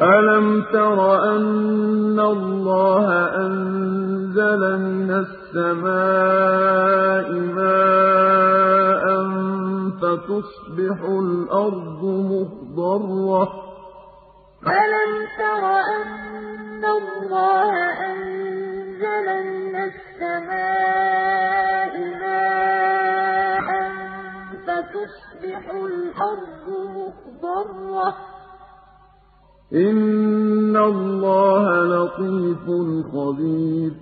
أَلَمْ تَرَ أَنَّ اللَّهَ أَنزَلَ مِنَ السَّمَاءِ مَاءً فَتُصْبِحُ الْأَرْضُ مُخْضَرَّةً ۗ أَلَمْ تَرَ أَنَّ اللَّهَ أَنزَلَ مِنَ السَّمَاءِ مَاءً فَتُصْبِحُ الْأَرْضُ مُخْضَرَّةً ۗ إِنَّ اللَّهَ لَطِيفٌ خَبِيرٌ